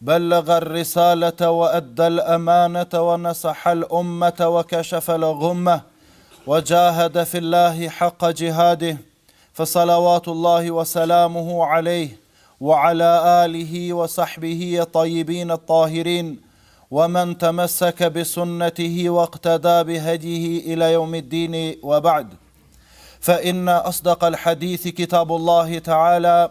بلغ الرساله وادى الامانه ونصح الامه وكشف الغمه وجاهد في الله حق جهاده فصلوات الله وسلامه عليه وعلى اله وصحبه الطيبين الطاهرين ومن تمسك بسنته واقتدى بهديه الى يوم الدين وبعد فان اصدق الحديث كتاب الله تعالى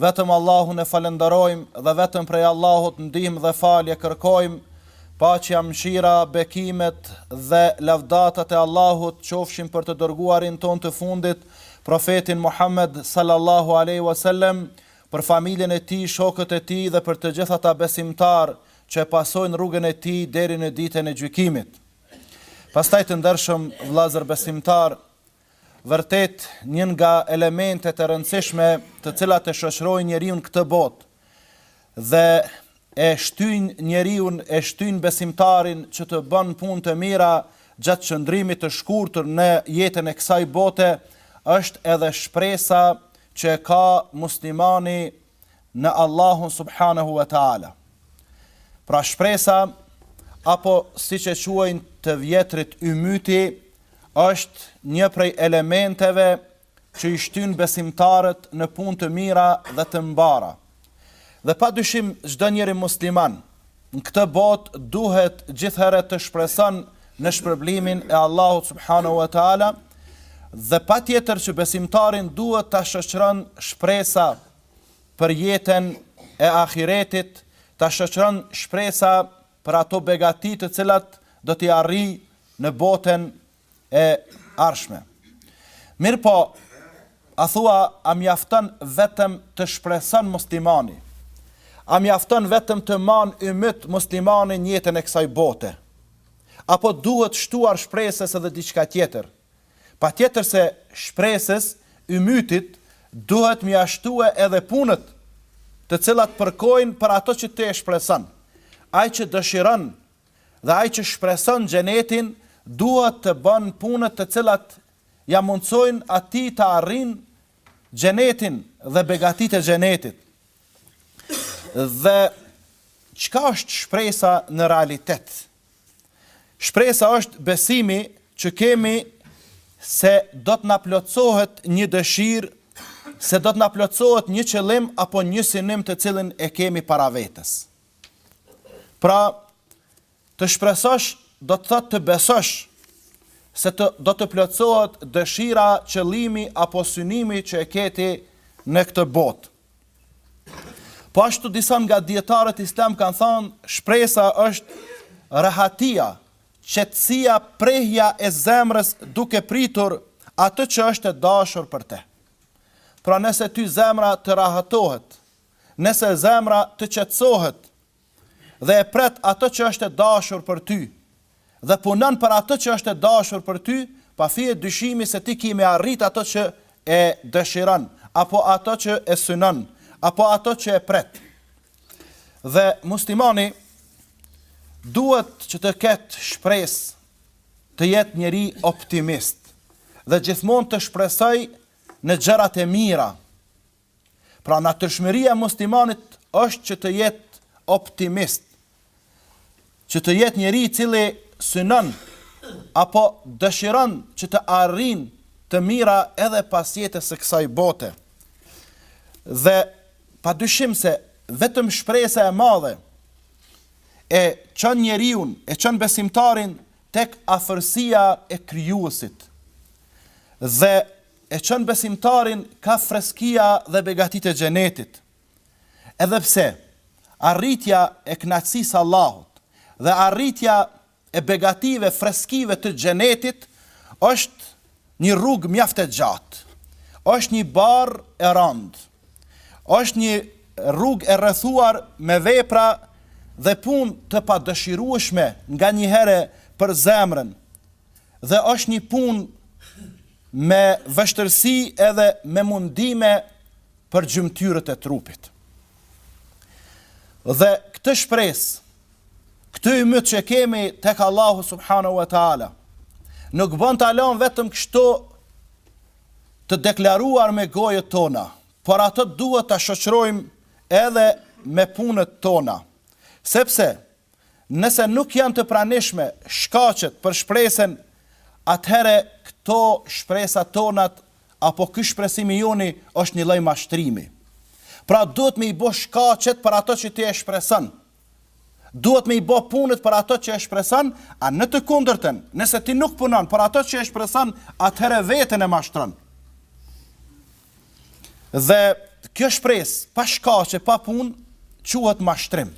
Vetëm Allahun e falënderojmë dhe vetëm prej Allahut ndihmë dhe falje kërkojmë, paqja, mëshira, bekimet dhe lavdatat e Allahut qofshin për të dërguarin tonë të fundit, Profetin Muhammed, sallallahu alejhi ue sellem, për familjen e tij, shokët e tij dhe për të gjithë ata besimtarë që e pasojnë rrugën e tij deri në Ditën e Gjykimit. Pastaj të ndershëm vëllezër besimtarë, Vërtet, një nga elementet e rëndësishme të cilat e shoqërojnë njeriun këtë botë dhe e shtyjnë njeriun, e shtyjnë besimtarin që të bën punë të mira gjatë qëndrimit të shkurtër në jetën e kësaj bote, është edhe shpresa që e ka muslimani në Allahun subhanahu wa taala. Pra shpresa apo siç e quajnë të vjetrit ymyti është një prej elementeve që i shtyn besimtarët në punë të mira dhe të mbara. Dhe pa dyshim çdo njeri musliman Në këtë botë duhet gjithëherë të shpreson në shpërblimin e Allahut subhanahu wa taala dhe patjetër që besimtarin duhet ta shoqëron shpresa për jetën e ahiretit, ta shoqëron shpresa për ato begati të cilat do t'i arrijë në botën e ardhshme. Mirëpo, a thua a mjafton vetëm të shpreson muslimani, a mjafton vetëm të man ymyt muslimani në jetën e kësaj bote, apo duhet shtuar shpresës edhe diçka tjetër? Patjetër se shpresës ymytit duhet m'ia shtue edhe punët, të cilat përkojnë për ato që ti e shpreson. Ai që dëshiron Dhe ai që shpreson Xhenetin duhet të bën punët të cilat ia mundësojnë atij ta arrin Xhenetin dhe begatitë e Xhenetit. Dhe çka është shpresa në realitet? Shpresa është besimi që kemi se do të na plotësohet një dëshirë, se do të na plotësohet një qëllim apo një synim të cilin e kemi para vetes. Pra, të shpresosh do të thotë të besosh se të, do të plotësohet dëshira, qëllimi apo synimi që e ke ti në këtë botë. Po ashtu disa nga dijetarët islam kanë thënë, shpresa është rahatia, qetësia, prehja e zemrës duke pritur atë që është e dashur për te. Pra nëse ty zemra të rahatohet, Nëse zemra të qetësohet dhe e pret atë që është e dashur për ty dhe punon për atë që është e dashur për ty, pa fije dyshimi se ti ke me arrit atë që e dëshiron, apo atë që e synon, apo atë që e pret. Dhe muslimani duhet që të ketë shpresë të jetë njeri optimist dhe gjithmonë të shpresojë në gjërat e mira, Pra natyrshmëria e muslimanit është që të jetë optimist, që të jetë njeri i cili synon apo dëshiron që të arrijë të mira edhe pas jete së kësaj bote. Dhe pa dyshim se vetëm shpresa e madhe e çon njeriun, e çon besimtarin tek afërsia e Krijuesit. Dhe E çon besimtarin kah freskia dhe begatitë e Xhenetit. Edhe pse, arritja e kënaqësisë së Allahut dhe arritja e begative, freskive të Xhenetit është një rrugë mjaft e gjatë, është një barrë e rëndë, është një rrugë e rrethuar me vepra dhe punë të padëshirueshme nganjëherë për zemrën dhe është një punë me vështirësi edhe me mundime për gjymtyrët e trupit. Dhe këtë shpresë, këtë ymyt që kemi tek Allahu Subhanehu Wa Ta'ala, nuk bon ta lojmë vetëm kështu të deklaruar me gojët tona, por atë duhet ta shoqërojmë edhe me punët tona. Sepse, Nëse nuk janë të pranishme shkaqet për shpresën, atëherë këto shpresa tonat apo ky shpresim i joni është një lloj mashtrimi. Pra duhet me i bo shkaqet për ato që ti e shpreson. Duhet me i bo punët për ato që e shpreson, a në të kundërtën, nëse ti nuk punon për ato që e shpreson, atëherë veten e mashtron. Dhe kjo shpresë pa shkaqe, pa punë, quhet mashtrim.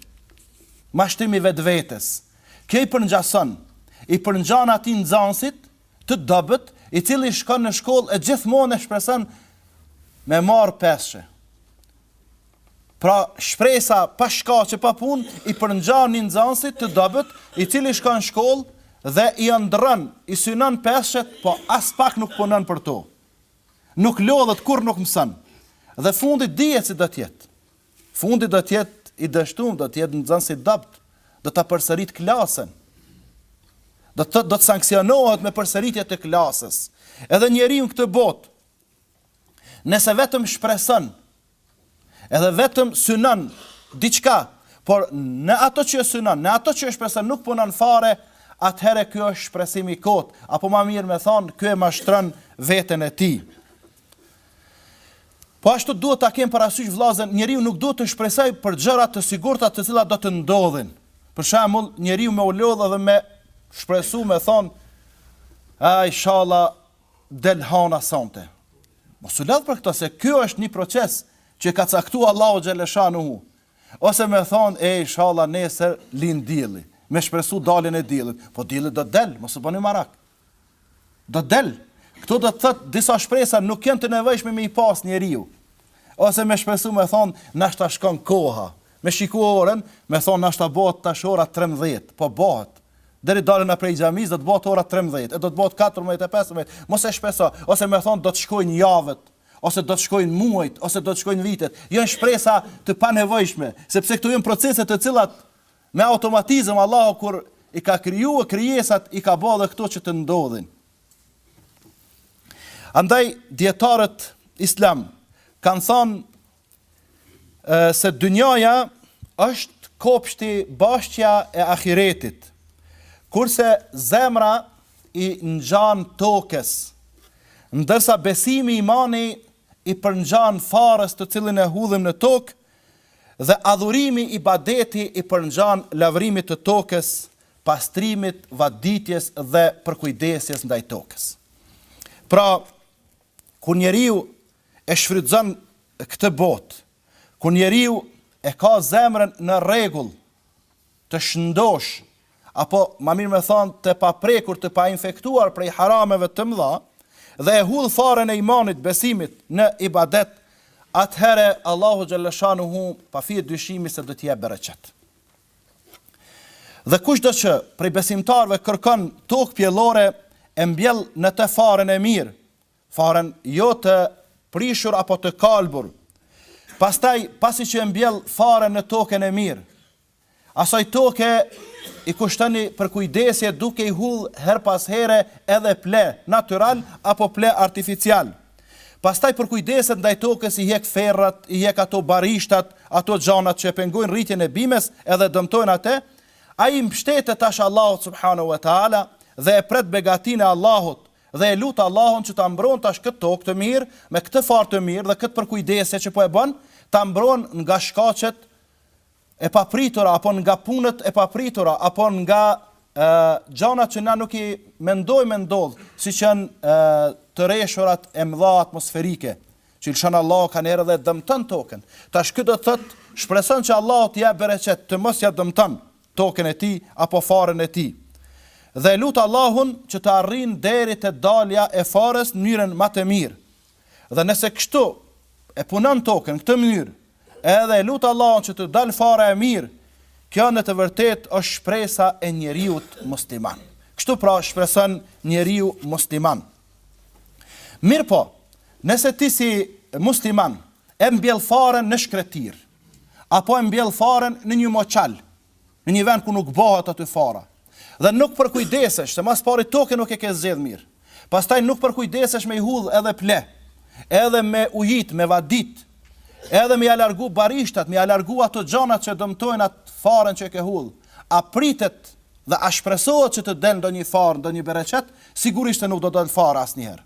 Mashtrim i vetvetes. Kjo i përngjason, i përngjan atij nxënësit të dobët, i cili shkon në shkollë e gjithmonë e shpreson me marr pesëshe. Pra, shpresa pa shkaqe, pa punë, i përngjan një nxënësit të dobët, i cili shkon në shkollë dhe i ëndrron, i synon pesëshet, po aspak nuk punon për to. nuk lodhet kurrë nuk mëson dhe fundi dihet si do të jetë fundi do të jetë i dështuar do të jetë nxënës i dobët do ta përsërit klasën do të do të sanksionohet me përsëritje të klasës. Edhe njeriu në këtë botë nëse vetëm shpreson Edhe vetëm synon diçka, por në ato që synon, në ato që shpreson nuk punon fare, atëherë ky është shpresim i kot, apo ma mirë me thon, ky e mashtron veten e tij. Po ashtu duhet ta kem parasysh vëllazën, njeriu nuk duhet të shpresojë për gjëra të sigurta të cilat do të ndodhin. Për shembull, njeriu me u lodh edhe me shpresu me thon, "A inshallah del hana sonte. Mos u lodh për këto se kjo është një proces që ka caktu Allahu xhelleshanuhu. Ose me thon e inshallah nesër lind dielli. Me shpresu daljen e diellit. Po dielli do del, mos u bëni marak. Do del. Këto do të thot disa shpresa nuk janë të nevojshme me i pas njeriu. Ose me shpresu me thon nashta shkon koha. Me shiku orën, me thonë nashta bëhet tash ora trembëdhjetë, po bëhet. Deri dalëm na prej xhamisë do të bëhet ora trembëdhjetë, e do të bëhet katërmbëdhjetë e pesëmbëdhjetë, mos e shpreso, ose me thonë do të shkojnë javët, ose do të shkojnë muajt, ose do të shkojnë vitet. Janë shpresa të panevojshme, sepse këto janë procese të cilat me automatizëm Allahu kur i ka kriju krijesat i ka bo dhe këto që të ndodhin. Andaj dietarët islam kanë thënë se dynjaja është kopshti bashtja e ahiretit, kurse zemra i ngjan tokës, ndërsa besimi imani i përngjan farës të cilin e hudhim në tokë dhe adhurimi ibadeti i përngjan lavrimit të tokës, pastrimit, vaditjes dhe përkujdesjes ndaj tokës. Pra, Kur njeriu e shfrytëzon këtë botë, kur njeriu e ka zemrën në rregull, të shëndoshë, apo ma mirë me thanë të paprekur, të painfektuar prej harameve të mëdha, dhe e hudh farën e imanit, besimit, në ibadet, atëherë Allahu xhelleshanuhu pa fije dyshimi se do t'i jep bereqet. Dhe kushdo që prej besimtarëve kërkon tokë pjellore e mbjell në të farën e mirë, farën jo të prishur apo të kalbur, pastaj pasi që e mbjell farën në tokën e mirë, asaj toke i kushton përkujdesje duke i hudh herë pas here edhe pleh natyral apo pleh artificial. Pastaj përkujdeset ndaj tokës i hjek ferrat, i hjek ato barishtat, ato gjanat që e pengojnë rritjen e bimës edhe e dëmtojnë atë, ai mbështetet tash Allahut subhanehu ve teala dhe e pret begatinë e Allahut dhe e lut Allahun që ta mbron tash këtë tokë të mirë me këtë farë të mirë dhe këtë përkujdesje që po e bën ta mbron nga shkaqet e papritura apo nga punët e papritura apo nga gjanat që na nuk i mendojmë me ndodh, siç janë të reshurat e mëdha atmosferike, që lëshon Allahu kanëherë dhe dëmton tokën. Tash kjo do të thotë, shpreson që Allahu t'i jap bereqet, të mos ja dëmton tokën e tij apo farën e tij. Dhe e lut Allahun që të arrijnë deri te dalja e farës në mënyrën më të mirë. Dhe nëse kështu e punon tokën në këtë mënyrë, edhe e lut Allahun që të dal fara e mirë, kjo në të vërtetë është shpresa e njeriut musliman. Kështu pra shpreson njeriu musliman. Mirëpo, nëse ti si musliman e mbjell farën në shkretirë, apo e mbjell farën në një moçal, në një vend ku nuk bahet aty fara dhe nuk përkujdesesh se ma s'pari tokën nuk e ke zgjedh mirë pastaj nuk përkujdesesh me i hudh edhe pleh edhe me ujit me vadit edhe me ja largu barishtat me ja largu ato gjanat që dëmtojnë atë farën që e ke hudh a pritet dhe a shpresohet që të del ndonjë farë ndonjë bereqet sigurisht se nuk do del fara asnjëherë.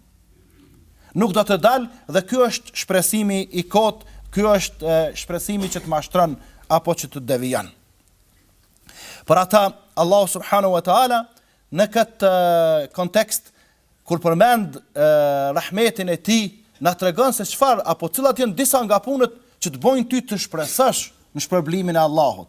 Nuk do të dalë dhe ky është shpresimi i kotë, ky është shpresimi që të mashtron apo që të devijon. Për ata Allahu subhanahu wa taala në këtë kontekst kur përmend rahmetin e tij na tregon se çfarë apo cilat janë disa nga punët që të bojnë ty të shpresosh në shpërblimin e Allahut.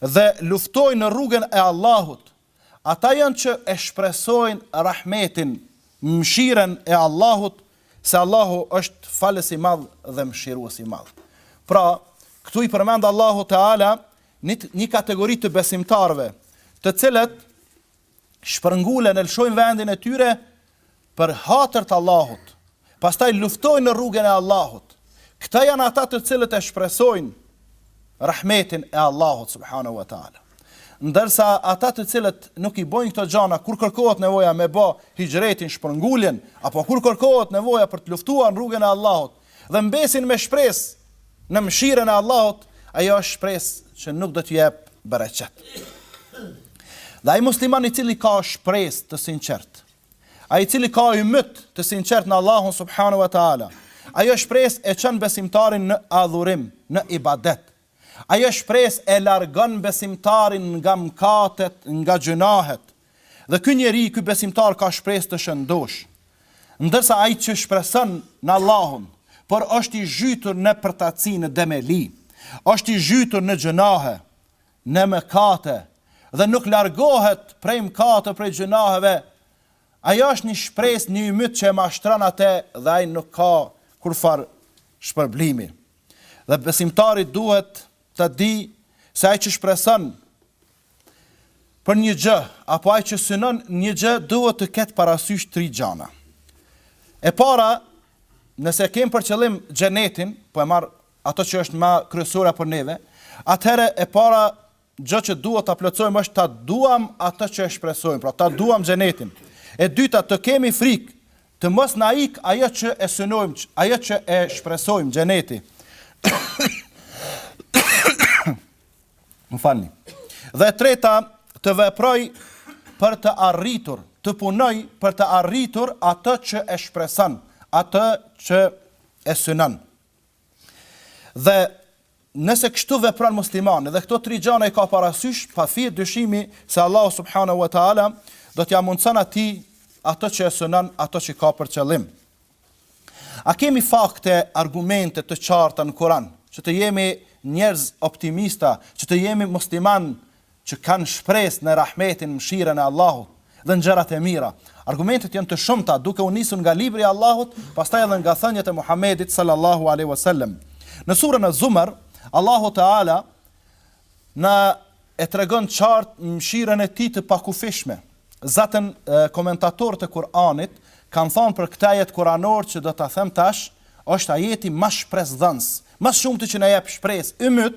dhe luftojnë në rrugën e Allahut, ata janë që e shpresojnë rahmetin, mëshirën e Allahut, se Allahu është Falës i Madh dhe Mëshirues i Madh. Pra, këtu i përmend Allahu Teala një kategori të besimtarëve, të cilët shpërngulen e lëshojnë vendin e tyre për hatër të Allahut, pastaj luftojnë në rrugën e Allahut. Këta janë ata të cilët e shpresojnë rahmetin e Allahut subhanahu wa taala. Ndërsa ata të cilët nuk i bojnë këto gjana kur kërkohet nevoja me ba hixhretin, shpërnguljen, apo kur kërkohet nevoja për të luftuar në rrugën e Allahut, dhe mbesin me shpresë në mëshirën e Allahut, ajo është shpresë që nuk do t'i jep bereqet. Dhe ai musliman i cili ka shpresë të sinqertë, ai i cili ka ymyt të sinqertë në Allahun subhanahu wa taala, ajo shpresë e çon besimtarin në adhurim, në ibadet, Ajo shpresë e largon besimtarin nga mëkatet, nga gjynahet. Dhe ky njeri, ky besimtar ka shpresë të shëndoshë. Ndërsa ai që shpreson në Allahun, por është i zhytur në përtaci, në demeli, është i zhytur në gjynahe, në mëkate dhe nuk largohet prej mëkate, prej gjynaheve, ajo është një shpresë, një ymyt që e mashtron atë dhe ai nuk ka kurrfarë shpërblimi. Dhe besimtari duhet ta dijë se ai që shpreson për një gjë apo ai që synon një gjë duhet të ketë parasysh tri gjana. E para, nëse kem për qëllim xhenetin, po e marr ato që është ma kryesore për neve, atëherë e para Gjë që duhet ta plotësojmë është ta duam atë që e shpresojmë, pra ta duam xhenetin. E dyta, të kemi frikë të mos na ikë ajo që e synojmë, ajo që e shpresojmë, xheneti. Më falni. Dhe treta, të veproj për të arritur, të punoj për të arritur atë që e shpreson, atë që e synon. Dhe nëse kështu vepron muslimani dhe këto tri gjana i ka parasysh, pa fije dyshimi se Allahu subhanahu wa taala do t'ia mundson atij ato që e synon, ato që ka për qëllim. A kemi fakte, argumente të qarta në Kur'an që të jemi njerëz optimista, që të jemi musliman që kanë shpresë në rahmetin, mëshirën e Allahut dhe në gjërat e mira. Argumentet janë të shumta, duke u nisur nga Libri i Allahut, pastaj edhe nga thëniet e Muhamedit sallallahu alejhi ue sellem. Në surën Az-Zumar, Allahu teala na e tregon qartë mëshirën e Tij të pakufishme. Zaten komentatorët e Kur'anit kanë thënë për këtë ajet kuranor që do ta them tash, është ajeti ma shpresëdhanës. ma shumti që na jep shpresë, ymyt,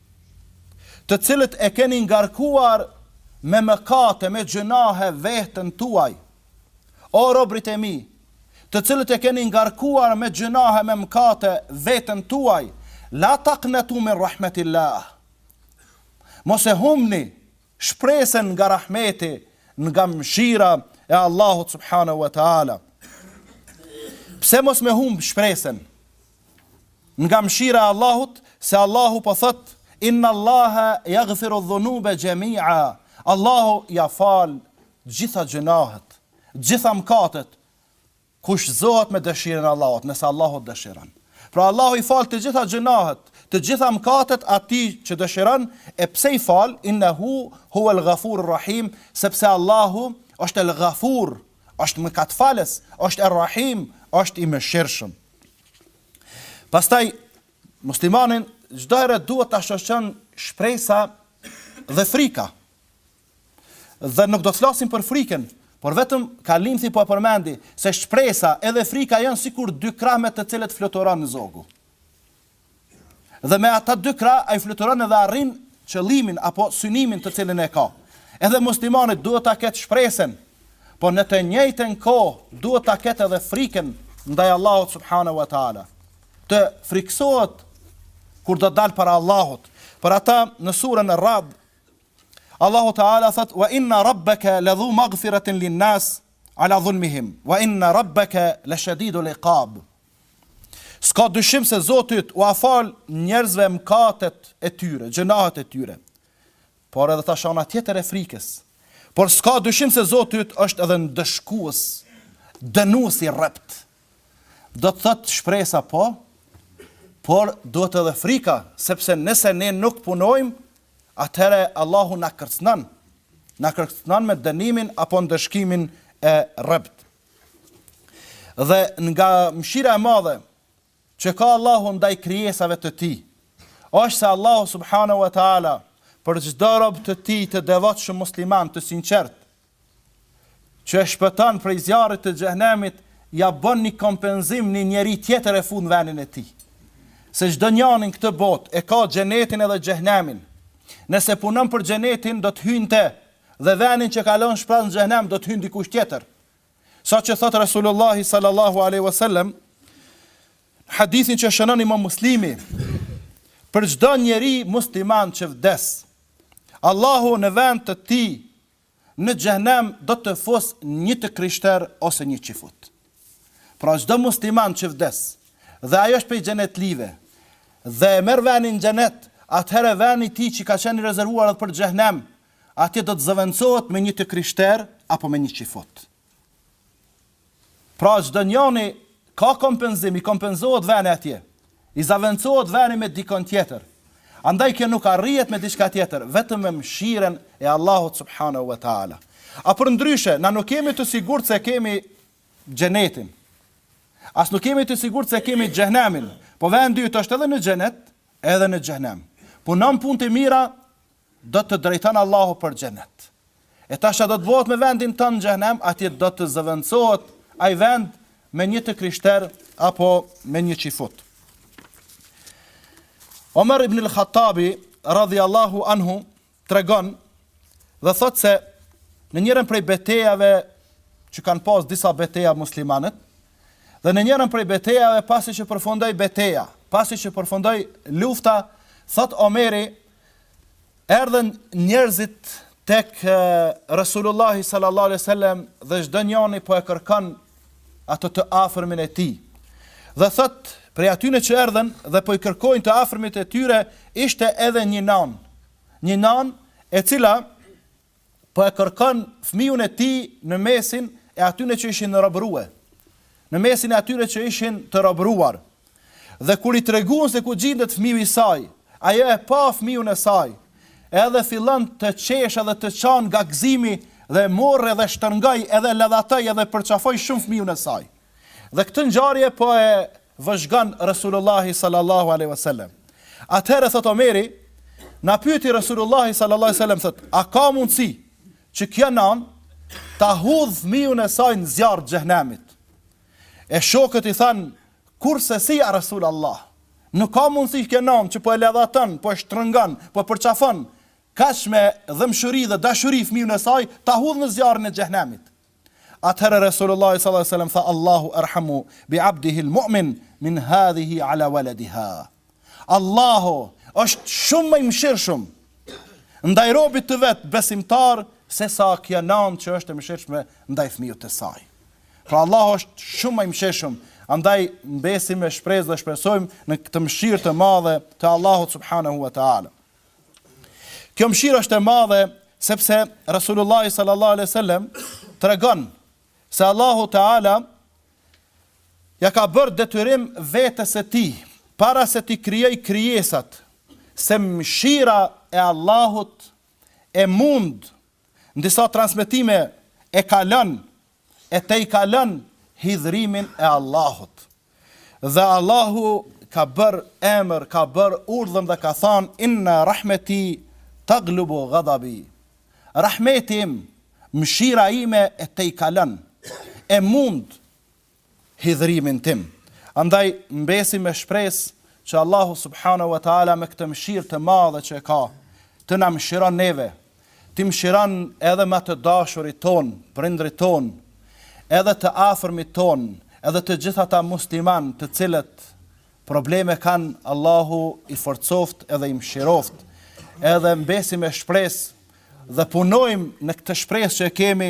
të cilët e keni ngarkuar me mëkate, me gjynahe veten tuaj. O robërit e mi, të cilët e keni ngarkuar me gjynahe, me mëkate veten tuaj, la taknetu min rahmetillah, mos e humbni shpresen nga rahmeti, nga mëshira e Allahut subhanahu wa taala. Pse mos me humb shpresen? nga mëshira e Allahut se Allahu po thotë inna Allaha yaghfiru dhunuba jami'a Allahu ja fal të gjitha gjynahët, të gjitha mëkatet, kushtëzohet me dëshirën e Allahut, nëse Allahu dëshiron. Pra Allahu i fal të gjitha gjynahët, të gjitha mëkatet atij që dëshiron, e pse i fal? Innahu huwa al-Ghafur rahim sepse Allahu është el-Ghafur, është mëkatfalës, është er-Rahim, është i mëshirshëm. Pastaj muslimanin çdo herë duhet ta shoqëron shpresa dhe frika. Dhe nuk do të flasim për frikën, por vetëm kalimthi po e përmendi se shpresa edhe frika janë sikur dy krahë me të cilët fluturon zogu. Dhe me ata dy krah ai fluturon edhe arrin qëllimin apo synimin të cilën e ka. Edhe muslimani duhet ta ketë shpresën, por në të njëjtën kohë duhet ta ketë edhe frikën ndaj Allahut subhanahu wa taala. Të frikësohet kur do dalë para Allahut. Për ata në surën er-Rad Allahu Teala thot wa inna rabbaka la dhu maghfiratin lin nas ala dhulmihim wa inna rabbaka la shadidul iqab. S'ka dyshim se Zoti yt ua fal njerëzve mëkatet e tyre, gjynahët e tyre. Por edhe tash ana tjetër e frikës. Por s'ka dyshim se Zoti yt është edhe ndëshkues, dënues i rreptë. Do të thotë shpresa po, por duhet edhe frika, sepse nëse ne nuk punojmë, atëherë Allahu na kërcënon, na kërcënon me dënimin apo ndëshkimin e rreptë. Dhe nga mëshira e madhe që ka Allahu ndaj krijesave të Tij, është se Allahu subhanahu wa taala për çdo rob të Tij të devotshëm musliman të sinqert, që e shpëton prej zjarrit të xhehenemit, ja bën një kompenzim një njeri tjetër e fut n'venin e tij. Se çdo njani në këtë botë e ka xhenetin edhe xhehenemin. Nëse punon për xhenetin do të hynte Dhe venin që ka lan shpraz në xhehenem do të hyjë dikush tjetër. Sa që thot Resulullah sallallahu alaihi wasallam hadithin që shënon Imam Muslimi për çdo njeri musliman që vdes. Allahu në vend të tij në xhehenem do të fos një të krishter ose një çifut. Pra çdo musliman që vdes dhe ai është prej xhenetlive dhe e merr venin n'xhenet, atëherë veni i tij që i ka qenë i rezervuar për xhehenem atje do të zëvendësohet me një të krishterë apo me një çifut. Pra çdo njani ka kompenzim, i kompenzohet veni atje. I zavendësohet veni me dikon tjetër. Andaj kjo nuk arrihet me diçka tjetër, vetëm me mëshiren e Allahut subhanahu wa taala. A përndryshe, na nuk jemi të sigurt se kemi xhenetin. As nuk jemi të sigurt se kemi xhenemin. Po vendi është edhe në xhenet, edhe në xhenem. Punon punë të mira Do të drejton Allahu për xhenet. E tash ça do të bëhet me vendin tonë në xhenem, atje do të zëvendësohet ai vend me një të krishter apo me një çifut. Omer ibn al-Khattabi radhiyallahu anhu tregon dhe thot se në njërën prej betejave që kanë pas disa beteja muslimanët dhe në njërën prej betejave pasi që përfundoi beteja, pasi që përfundoi lufta, thot Omeri Erdhën njerëzit tek Resulullahi sallallahu alaihi wasallam dhe çdo njëri po e kërkon atë të afërmin e tij. Dhe thot, prej atyne që erdhën dhe po i kërkojnë të afërmit e tyre, ishte edhe një nan. Një nan e cila po e kërkon fëmiun e tij në mesin e atyre që ishin robërue, në mesin e atyre që ishin të robëruar. Dhe kur i treguan se ku gjindet fëmiu i saj, ajo e pa fëmiun e saj, edhe fillon të qesh edhe të qan nga gëzimi dhe morr edhe shtërngaj edhe ledhatoj edhe përqafoj shumë fëmiun e saj. Dhe këtë ngjarje po e vëzhgon Resulullahi sallallahu alejhi ve sellem. Atëherë thot Omeri, na pyeti Resulullahi sallallahu alejhi ve sellem thot, a ka mundësi që kjo nanë ta hudh fëmiun e saj në zjarr të xhehenemit? E shokët i thanë, kurrsesi ja Resul Allah, nuk ka mundësi kjo nanë që po e ledhaton, po e shtrëngon, po e përqafon kaq me dhembshuri dhe dashuri fëmiun e saj ta hudh në zjarrin e xhehenemit. Atëherë Resulullahi sallallahu alejhi ve sellem tha Allahu erhamu bi abdihi el mu'min min hadhihi ala waladiha. Allahu është shumë ma i mëshirshëm ndaj robit të vet besimtar se sa kjo nanë që është e mëshirshme ndaj fëmiut të saj. Pra Allahu është shumë ma i mëshirshëm, andaj mbesim me shpresë dhe shpresojmë në këtë mëshirë të madhe të Allahut subhanahu wa taala. Kjo mëshirë është e madhe sepse Resulullahi sallallahu alaihi wasallam tregon se Allahu Teala ja ka bërë detyrim vetes së tij para se t'i krijojë krijesat se mëshira e Allahut e mund në disa transmetime e kalon e tejkalon hidhrimin e Allahut. Dhe Allahu ka bërë emër, ka bërë urdhër dhe ka thënë inna rahmeti taghlubu ghadabi. Rahmeti im, mëshira ime e tejkalon, e mund hidhërimin tim. Andaj mbesim me shpresë që Allahu subhanahu wa ta'ala me këtë mëshirë të madhe që e ka, të na mëshiron neve, t'i mëshiron edhe ma të dashurit tonë, prindërit tonë, edhe të afërmit tonë, edhe të gjithë ata muslimanë të cilët probleme kanë, Allahu i forcoftë edhe i mëshiroftë. Edhe mbesim me shpresë dhe punojmë në këtë shpresë që e kemi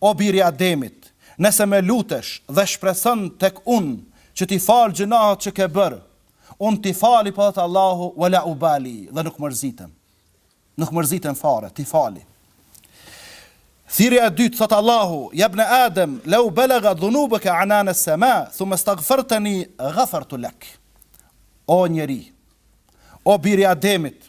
O bir i Ademit, nëse më lutesh dhe shpreson tek unë që t'i fal gjynahët që ke bërë, unë t'i fali po thotë Allahu, wala ubali, dhe nuk mërzitem. Nuk mërzitem fare, t'i fali. Thirrja e dytë thotë Allahu, ya ibn Adem, law balaghat dhunubuka anana as-sama, thumma istaghfartani, ghafartu lak. O njeri, o bir i Ademit,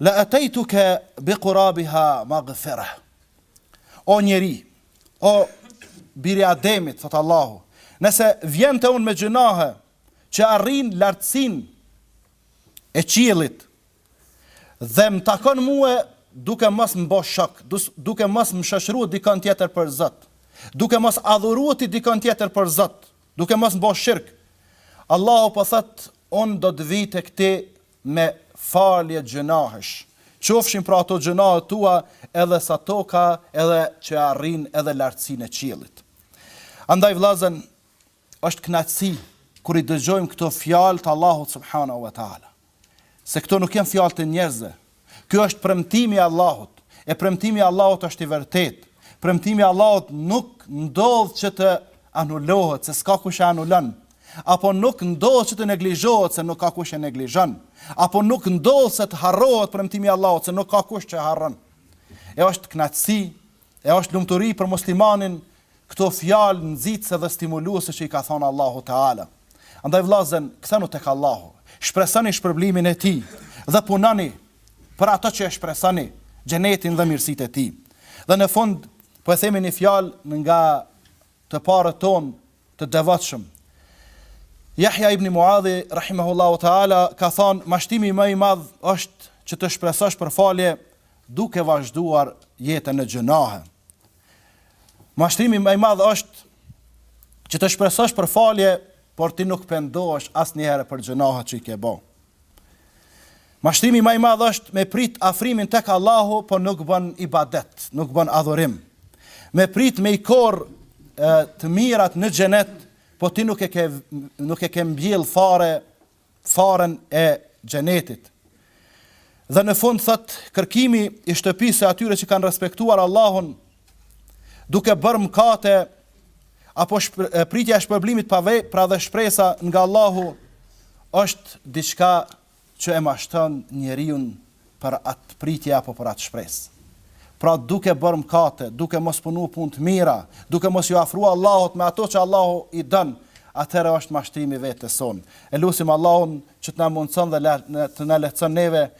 La atejtuke bi qurabiha maghfirah O njeri, o bir i Ademit, thot Allahu, nëse vjen te unë me gjynahe që arrin lartësinë e qiellit dhe më takon mua duke mos më bë shok, duke mos më shoqëruar dikon tjetër për Zot, duke mos adhuruar ti dikon tjetër për Zot, duke mos më bë shirk. Allahu po thot, unë do të vij tek ti me falje gjynahësh, qofshin pra ato gjynahët tua edhe sa toka edhe që arrijnë edhe lartësinë e qiellit. Andaj vllazën është kënaqësi kur i dëgjojmë këto fjalë të Allahut subhanahu wa taala, se këto nuk janë fjalë të njerëzve, ky është premtimi i Allahut, e premtimi i Allahut është i vërtetë, premtimi i Allahut nuk ndodh që të anulohet, se s'ka kush e anulon, Apo nuk ndodh që të neglizhohet se nuk ka kush e neglizhon? Apo nuk ndodh se të harrohet premtimi i Allahut se nuk ka kush që e harron? E është kënaqësi, e është lumturi për muslimanin këto fjalë nxitëse dhe stimuluese që i ka thënë Allahu Teala. Andaj vëllazën, kthenu tek Allahu. Shpresoni shpërblimin e tij dhe punoni për ato që e shpresoni, xhenetin dhe mirësitë e tij. Dhe në fund po e themi një fjalë nga të parët tonë të devotshëm. Jahja ibn Muadhi rahimahullahu taala ka thënë, mashtrimi më i madh është që të shpresosh për falje duke vazhduar jetën në gjënahe. Mashtrimi më i madh është që të shpresosh për falje, por ti nuk pendohesh asnjëherë për gjënahet që i ke bërë. Mashtrimi ma i madh është me prit afrimin tek Allahu po nuk bën ibadet, nuk bën adhurim. Me prit me i korr të mirat në xhenet, po ti nuk e ke nuk e ke mbjell fare farën e xhenetit. Dhe në fund thot kërkimi i shtëpisë së atyre që kanë respektuar Allahun duke bërë mëkate apo shpr pritja e shpërblimit pa vej, pra dhe shpresa nga Allahu është diçka që e mashtron njeriun për atë pritje apo për atë shpresë. Pra duke bërë mëkate, duke mos punu punë të mira, duke mos ju afrua Allahut me ato që Allahu i don, atëherë është mashtrim i vetes sonë. E lusim Allahun që të na mundëson dhe të na lehtëson neve